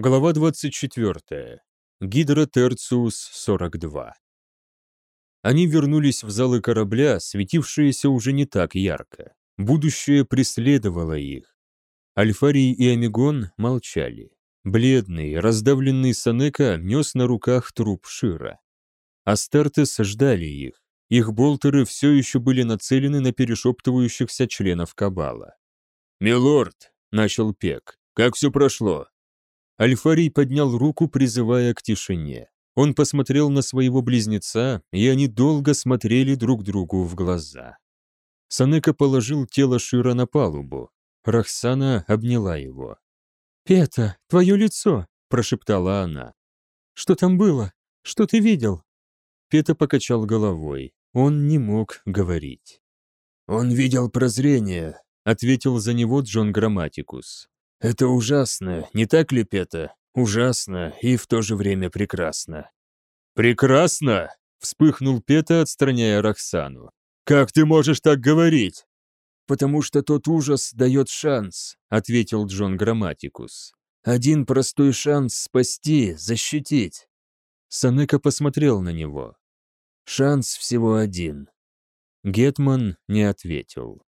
Глава 24. Гидра Терциус 42. Они вернулись в залы корабля, светившиеся уже не так ярко. Будущее преследовало их. Альфарий и Амигон молчали. Бледный, раздавленный Санека нес на руках труп Шира. Астартес ждали их. Их болтеры все еще были нацелены на перешептывающихся членов Кабала. «Милорд», — начал Пек, — «как все прошло?» Альфарий поднял руку, призывая к тишине. Он посмотрел на своего близнеца, и они долго смотрели друг другу в глаза. Санека положил тело Шира на палубу. Рахсана обняла его. «Пета, твое лицо!» – прошептала она. «Что там было? Что ты видел?» Пета покачал головой. Он не мог говорить. «Он видел прозрение», — ответил за него Джон Грамматикус. Это ужасно, не так ли, Пета? Ужасно и в то же время прекрасно. Прекрасно? Вспыхнул Пета, отстраняя Рахсану. Как ты можешь так говорить? Потому что тот ужас дает шанс, ответил Джон Грамматикус. Один простой шанс спасти, защитить. Санека посмотрел на него. Шанс всего один. Гетман не ответил.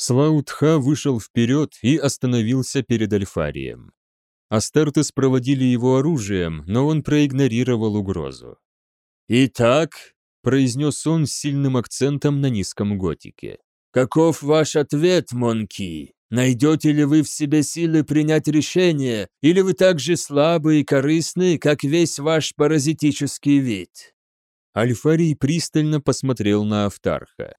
Слаутха вышел вперед и остановился перед Альфарием. Астартес проводили его оружием, но он проигнорировал угрозу. «Итак», — произнес он с сильным акцентом на низком готике, «каков ваш ответ, Монки? Найдете ли вы в себе силы принять решение, или вы так же слабы и корыстны, как весь ваш паразитический вид?» Альфарий пристально посмотрел на Автарха.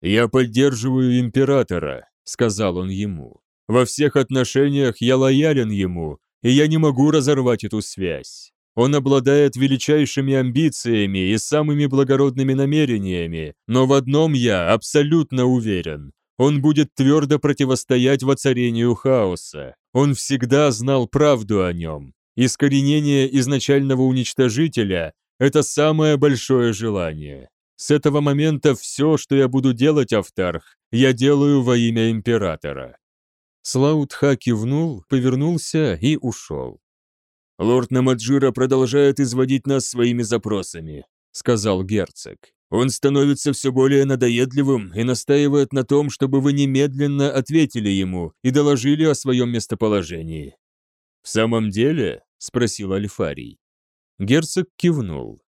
«Я поддерживаю императора», — сказал он ему. «Во всех отношениях я лоялен ему, и я не могу разорвать эту связь. Он обладает величайшими амбициями и самыми благородными намерениями, но в одном я абсолютно уверен. Он будет твердо противостоять воцарению хаоса. Он всегда знал правду о нем. Искоренение изначального уничтожителя – это самое большое желание. С этого момента все, что я буду делать, Автарх, я делаю во имя императора». Слаутха кивнул, повернулся и ушел. «Лорд Намаджира продолжает изводить нас своими запросами», — сказал герцог. «Он становится все более надоедливым и настаивает на том, чтобы вы немедленно ответили ему и доложили о своем местоположении». «В самом деле?» — спросил Альфарий. Герцог кивнул.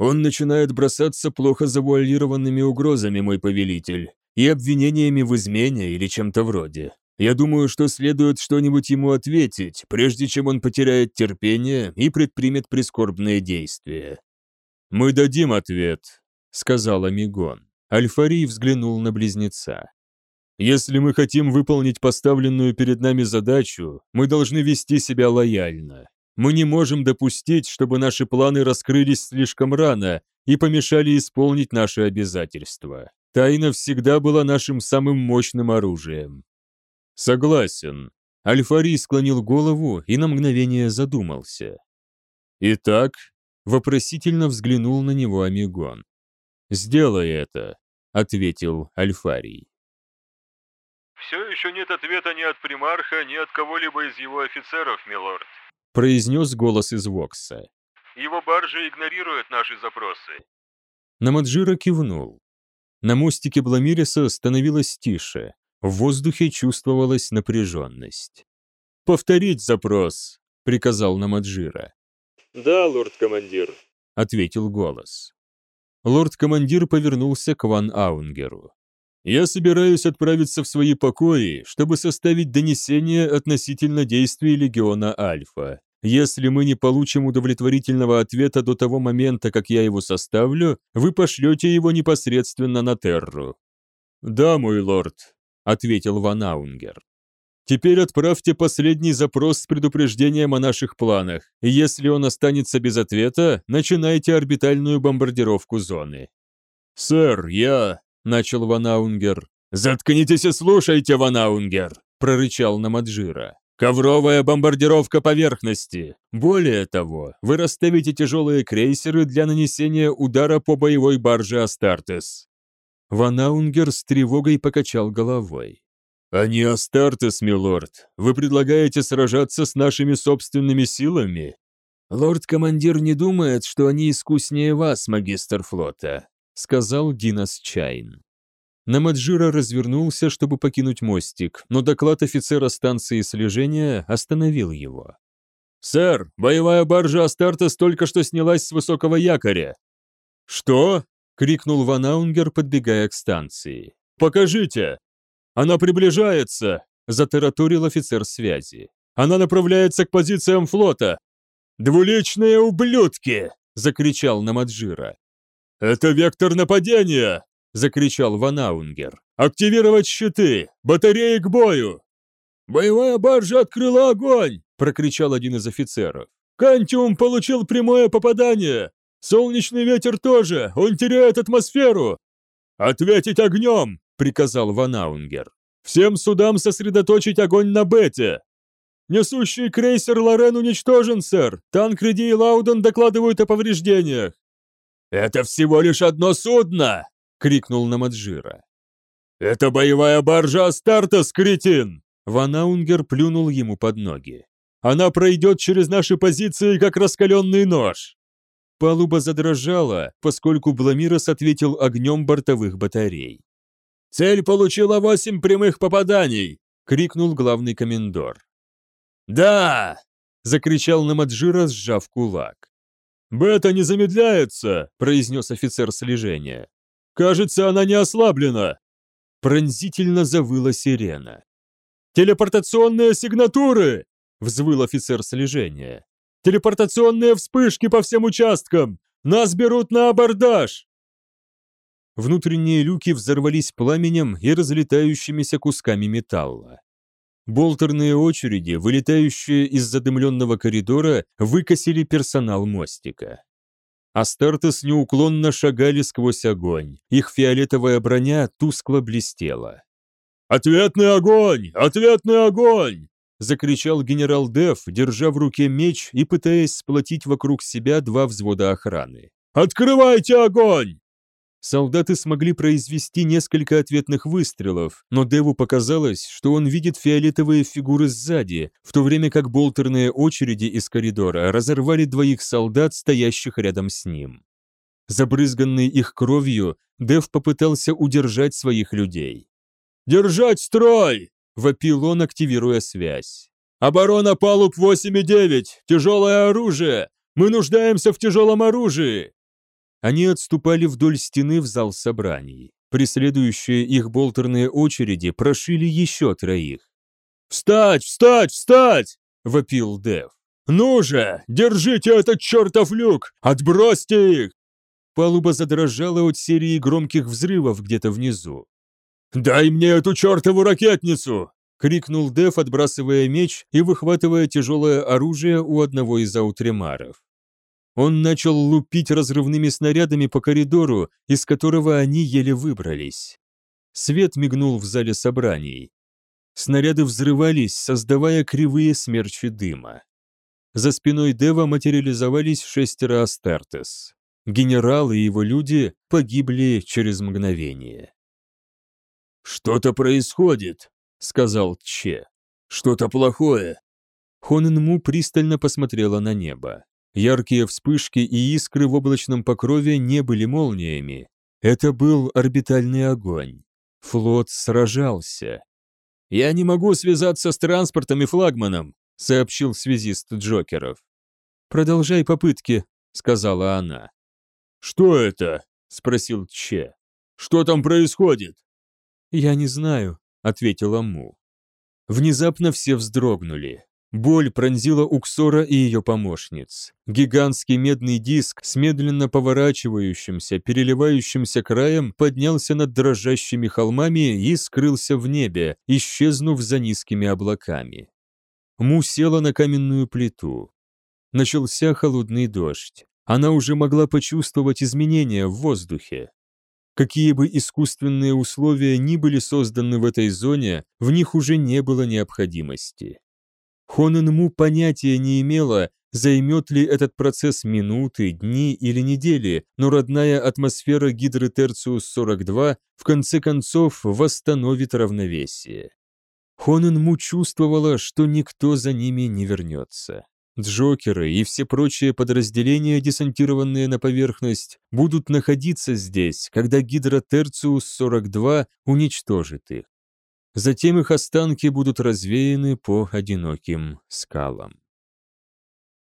Он начинает бросаться плохо завуалированными угрозами, мой повелитель, и обвинениями в измене или чем-то вроде. Я думаю, что следует что-нибудь ему ответить, прежде чем он потеряет терпение и предпримет прискорбные действия. «Мы дадим ответ», — сказал Амигон. Альфарий взглянул на близнеца. «Если мы хотим выполнить поставленную перед нами задачу, мы должны вести себя лояльно. Мы не можем допустить, чтобы наши планы раскрылись слишком рано и помешали исполнить наши обязательства. Тайна всегда была нашим самым мощным оружием. Согласен. Альфарий склонил голову и на мгновение задумался. Итак, вопросительно взглянул на него Амигон. «Сделай это», — ответил Альфарий. «Все еще нет ответа ни от примарха, ни от кого-либо из его офицеров, милорд», — произнес голос из Вокса. «Его баржи игнорируют наши запросы». Намаджира кивнул. На мостике Бламириса становилось тише, в воздухе чувствовалась напряженность. «Повторить запрос», — приказал Намаджира. «Да, лорд-командир», — ответил голос. Лорд-командир повернулся к Ван Аунгеру. Я собираюсь отправиться в свои покои, чтобы составить донесение относительно действий Легиона Альфа. Если мы не получим удовлетворительного ответа до того момента, как я его составлю, вы пошлете его непосредственно на Терру». «Да, мой лорд», — ответил Ванаунгер. «Теперь отправьте последний запрос с предупреждением о наших планах, и если он останется без ответа, начинайте орбитальную бомбардировку зоны». «Сэр, я...» — начал Ванаунгер. «Заткнитесь и слушайте, Ванаунгер!» — прорычал Намаджира. «Ковровая бомбардировка поверхности! Более того, вы расставите тяжелые крейсеры для нанесения удара по боевой барже Астартес». Ванаунгер с тревогой покачал головой. «Они Астартес, милорд. Вы предлагаете сражаться с нашими собственными силами?» «Лорд-командир не думает, что они искуснее вас, магистр флота», сказал Динас Чайн. Намаджира развернулся, чтобы покинуть мостик, но доклад офицера станции слежения остановил его. «Сэр, боевая баржа Астартес только что снялась с высокого якоря». «Что?» — крикнул Ванаунгер, подбегая к станции. «Покажите!» «Она приближается!» — затараторил офицер связи. «Она направляется к позициям флота!» «Двуличные ублюдки!» — закричал Намаджира. «Это вектор нападения!» — закричал Ванаунгер. «Активировать щиты! Батареи к бою!» «Боевая баржа открыла огонь!» — прокричал один из офицеров. «Кантиум получил прямое попадание! Солнечный ветер тоже! Он теряет атмосферу!» «Ответить огнем!» приказал Ванаунгер. «Всем судам сосредоточить огонь на Бете!» «Несущий крейсер Лорен уничтожен, сэр! Танкреди и Лауден докладывают о повреждениях!» «Это всего лишь одно судно!» — крикнул Намаджира. «Это боевая баржа Астартес, кретин!» Ванаунгер плюнул ему под ноги. «Она пройдет через наши позиции, как раскаленный нож!» Палуба задрожала, поскольку Бламирос ответил огнем бортовых батарей. «Цель получила восемь прямых попаданий!» — крикнул главный комендор. «Да!» — закричал Намаджира, сжав кулак. «Бета не замедляется!» — произнес офицер слежения. «Кажется, она не ослаблена!» Пронзительно завыла сирена. «Телепортационные сигнатуры!» — взвыл офицер слежения. «Телепортационные вспышки по всем участкам! Нас берут на абордаж!» Внутренние люки взорвались пламенем и разлетающимися кусками металла. Болтерные очереди, вылетающие из задымленного коридора, выкосили персонал мостика. Астартес неуклонно шагали сквозь огонь, их фиолетовая броня тускло блестела. «Ответный огонь! Ответный огонь!» закричал генерал Дев, держа в руке меч и пытаясь сплотить вокруг себя два взвода охраны. «Открывайте огонь!» Солдаты смогли произвести несколько ответных выстрелов, но Деву показалось, что он видит фиолетовые фигуры сзади, в то время как болтерные очереди из коридора разорвали двоих солдат, стоящих рядом с ним. Забрызганный их кровью, Дев попытался удержать своих людей. «Держать строй!» – вопил он, активируя связь. «Оборона палуб 8 и 9! Тяжелое оружие! Мы нуждаемся в тяжелом оружии!» Они отступали вдоль стены в зал собраний. Преследующие их болтерные очереди прошили еще троих. «Встать! Встать! Встать!» — вопил Дев. «Ну же! Держите этот чертов люк! Отбросьте их!» Палуба задрожала от серии громких взрывов где-то внизу. «Дай мне эту чертову ракетницу!» — крикнул Дев, отбрасывая меч и выхватывая тяжелое оружие у одного из аутремаров. Он начал лупить разрывными снарядами по коридору, из которого они еле выбрались. Свет мигнул в зале собраний. Снаряды взрывались, создавая кривые смерчи дыма. За спиной Дева материализовались шестеро Астартес. Генерал и его люди погибли через мгновение. «Что-то происходит», — сказал Че. «Что-то плохое». Хоненму пристально посмотрела на небо. Яркие вспышки и искры в облачном покрове не были молниями. Это был орбитальный огонь. Флот сражался. «Я не могу связаться с транспортом и флагманом», сообщил связист Джокеров. «Продолжай попытки», — сказала она. «Что это?» — спросил Че. «Что там происходит?» «Я не знаю», — ответила Му. Внезапно все вздрогнули. Боль пронзила Уксора и ее помощниц. Гигантский медный диск с медленно поворачивающимся, переливающимся краем поднялся над дрожащими холмами и скрылся в небе, исчезнув за низкими облаками. Му села на каменную плиту. Начался холодный дождь. Она уже могла почувствовать изменения в воздухе. Какие бы искусственные условия ни были созданы в этой зоне, в них уже не было необходимости. Хоненму понятия не имела, займет ли этот процесс минуты, дни или недели, но родная атмосфера гидры Терциус-42 в конце концов восстановит равновесие. Хоненму чувствовала, что никто за ними не вернется. Джокеры и все прочие подразделения, десантированные на поверхность, будут находиться здесь, когда Гидра Терциус-42 уничтожит их. Затем их останки будут развеяны по одиноким скалам.